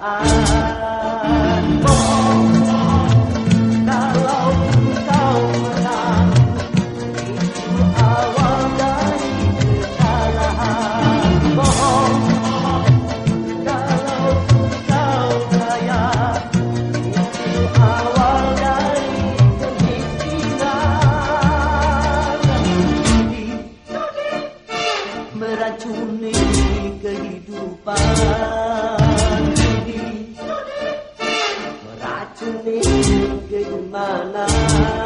ah. to me, you my life.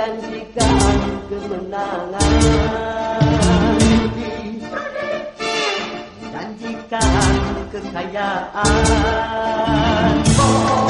menjanjikan kemenangan Janjikan kekayaan oh.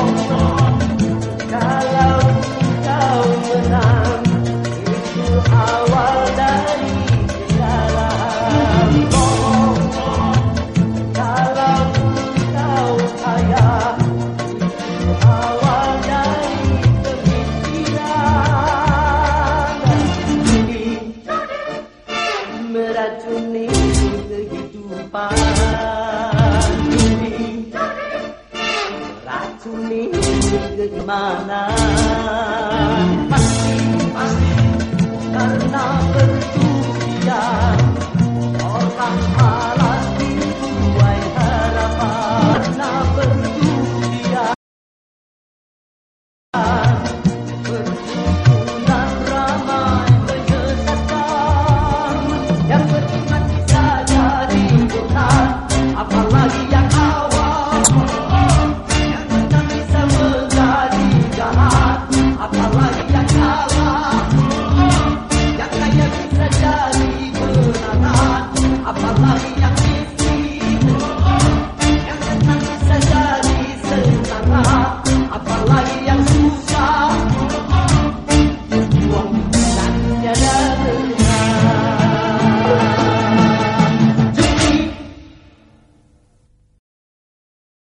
panduli Racuni kemana